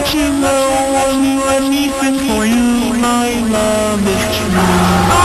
that you know wasn't anything for you, my love is true.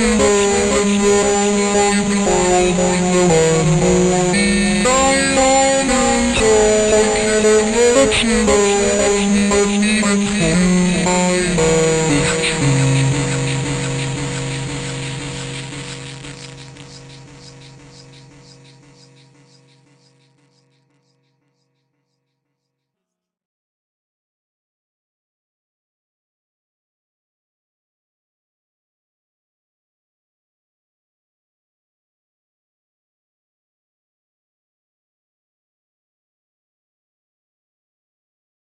rainbow